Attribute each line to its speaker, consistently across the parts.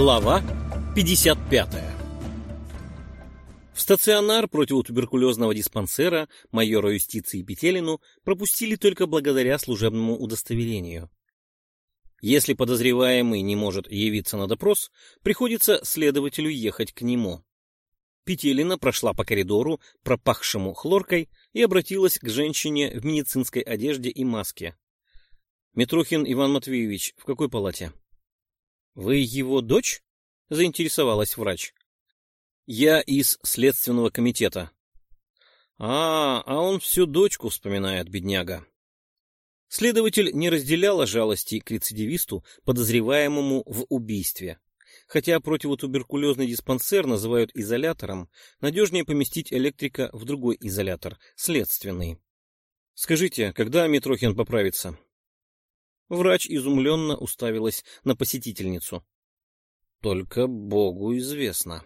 Speaker 1: Глава 55 В стационар противотуберкулезного диспансера майора юстиции Петелину пропустили только благодаря служебному удостоверению. Если подозреваемый не может явиться на допрос, приходится следователю ехать к нему. Петелина прошла по коридору, пропахшему хлоркой, и обратилась к женщине в медицинской одежде и маске. — Митрухин Иван Матвеевич, в какой палате? — Вы его дочь? — заинтересовалась врач. — Я из следственного комитета. — А, а он всю дочку вспоминает, бедняга. Следователь не разделяла жалости к рецидивисту, подозреваемому в убийстве. Хотя противотуберкулезный диспансер называют изолятором, надежнее поместить электрика в другой изолятор, следственный. Скажите, когда Митрохин поправится? Врач изумленно уставилась на посетительницу. Только Богу известно.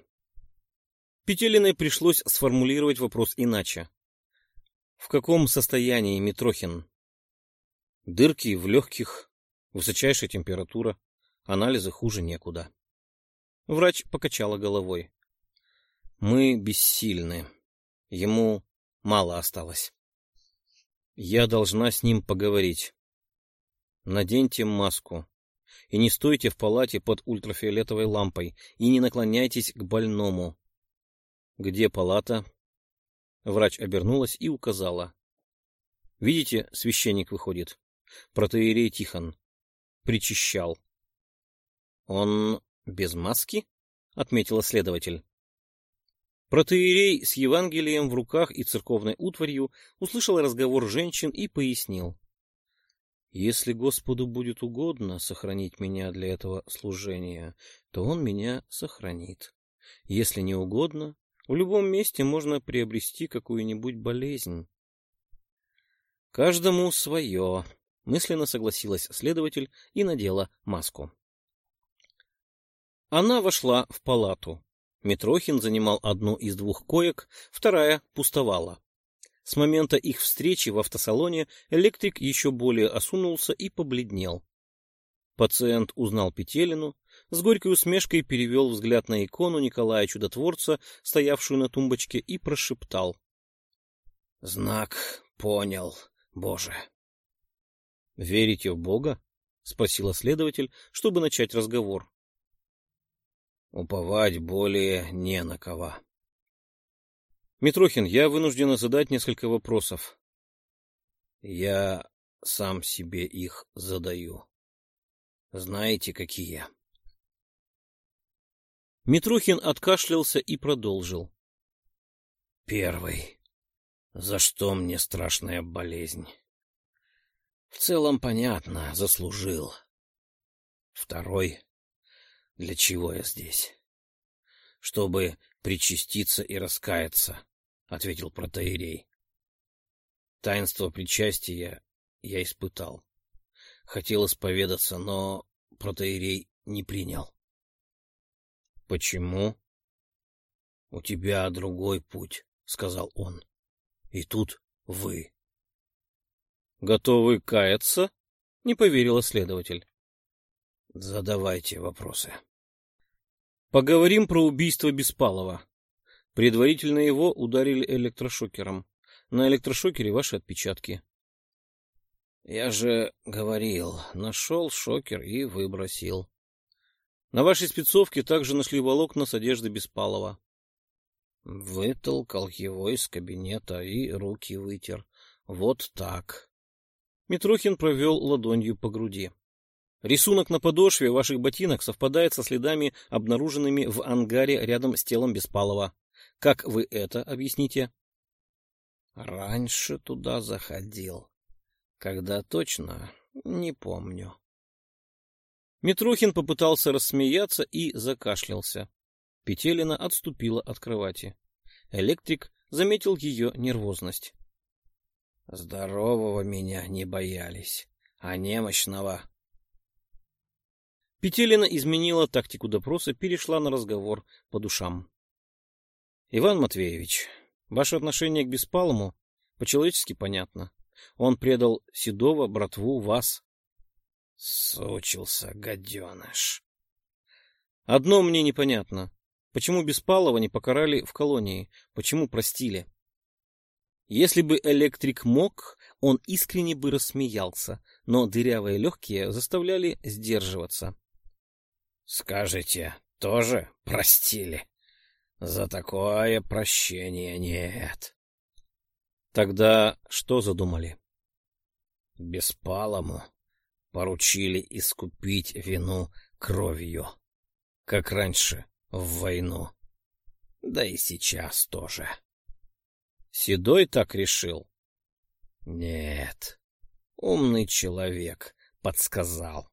Speaker 1: Петелиной пришлось сформулировать вопрос иначе. В каком состоянии Митрохин? Дырки в легких, высочайшая температура, анализы хуже некуда. Врач покачала головой. Мы бессильны. Ему мало осталось. Я должна с ним поговорить. Наденьте маску. И не стойте в палате под ультрафиолетовой лампой, и не наклоняйтесь к больному. Где палата? Врач обернулась и указала. Видите, священник выходит протеерей Тихон. Причащал. — Он без маски? — отметила следователь. Протеерей с Евангелием в руках и церковной утварью услышал разговор женщин и пояснил. «Если Господу будет угодно сохранить меня для этого служения, то Он меня сохранит. Если не угодно, в любом месте можно приобрести какую-нибудь болезнь». «Каждому свое», Мысленно согласилась следователь и надела маску. Она вошла в палату. Митрохин занимал одну из двух коек, вторая пустовала. С момента их встречи в автосалоне электрик еще более осунулся и побледнел. Пациент узнал Петелину, с горькой усмешкой перевел взгляд на икону Николая Чудотворца, стоявшую на тумбочке, и прошептал. — Знак понял, Боже. — Верите в Бога? — спросила следователь, чтобы начать разговор. — Уповать более не на кого. — Митрохин, я вынуждена задать несколько вопросов. — Я сам себе их задаю. Знаете, какие? Митрохин откашлялся и продолжил. — Первый. За что мне страшная болезнь? В целом понятно, заслужил. Второй. Для чего я здесь? Чтобы причаститься и раскаяться, — ответил протеерей. Таинство причастия я испытал. Хотел исповедаться, но протеерей не принял. — Почему? — У тебя другой путь, — сказал он. — И тут вы. Готовы каяться? Не поверила следователь. Задавайте вопросы. Поговорим про убийство Беспалова. Предварительно его ударили электрошокером. На электрошокере ваши отпечатки. Я же говорил, нашел шокер и выбросил. На вашей спецовке также нашли волокна с одежды Беспалова. Вытолкал его из кабинета и руки вытер. Вот так. Митрохин провел ладонью по груди. Рисунок на подошве ваших ботинок совпадает со следами, обнаруженными в ангаре рядом с телом Беспалова. Как вы это объясните? Раньше туда заходил. Когда точно, не помню. Митрохин попытался рассмеяться и закашлялся. Петелина отступила от кровати. Электрик заметил ее нервозность. Здорового меня не боялись, а немощного... Петелина изменила тактику допроса, перешла на разговор по душам. — Иван Матвеевич, ваше отношение к Беспалому по-человечески понятно. Он предал Седова, братву, вас. Сучился, гаденыш. Одно мне непонятно. Почему Беспалова не покарали в колонии? Почему простили? Если бы электрик мог, он искренне бы рассмеялся, но дырявые легкие заставляли сдерживаться.
Speaker 2: — Скажете, тоже простили? За такое прощения нет.
Speaker 1: Тогда что задумали?
Speaker 2: Беспалому поручили искупить вину кровью, как раньше в войну. Да и сейчас тоже.
Speaker 1: Седой так решил?
Speaker 2: Нет, умный человек подсказал.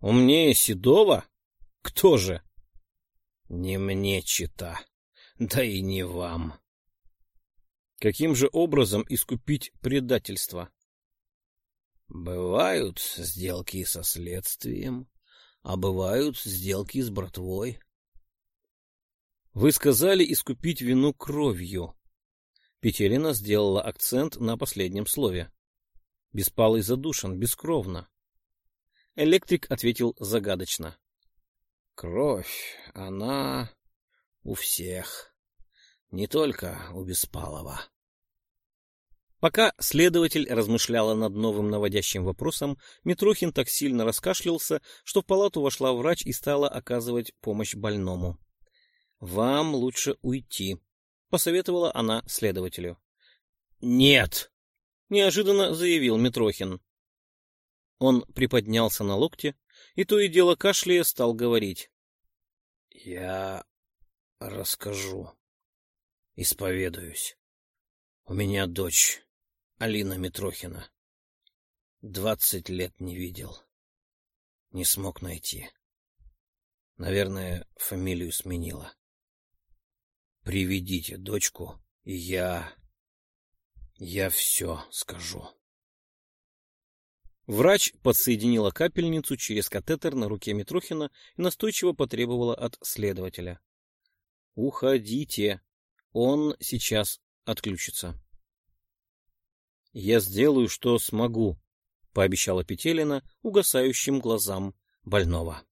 Speaker 1: Умнее Седова? Кто же?
Speaker 2: Не мне чита, да и не вам.
Speaker 1: Каким же образом искупить предательство?
Speaker 2: Бывают сделки со следствием, а бывают сделки с братвой.
Speaker 1: Вы сказали искупить вину кровью. Петелина сделала акцент на последнем слове. Беспалый задушен, бескровно. Электрик ответил загадочно.
Speaker 2: Кровь, она у всех, не только у Беспалова.
Speaker 1: Пока следователь размышляла над новым наводящим вопросом, Митрохин так сильно раскашлялся, что в палату вошла врач и стала оказывать помощь больному. — Вам лучше уйти, — посоветовала она следователю. — Нет! — неожиданно заявил Митрохин. Он приподнялся на локте и то и дело кашляя стал говорить.
Speaker 2: — Я расскажу, исповедуюсь. У меня дочь Алина Митрохина. Двадцать лет не видел. Не смог найти. Наверное, фамилию сменила. Приведите дочку, и я... Я все скажу.
Speaker 1: Врач подсоединила капельницу через катетер на руке Митрохина и настойчиво потребовала от следователя. «Уходите. Он сейчас отключится». «Я сделаю, что смогу», — пообещала Петелина угасающим глазам больного.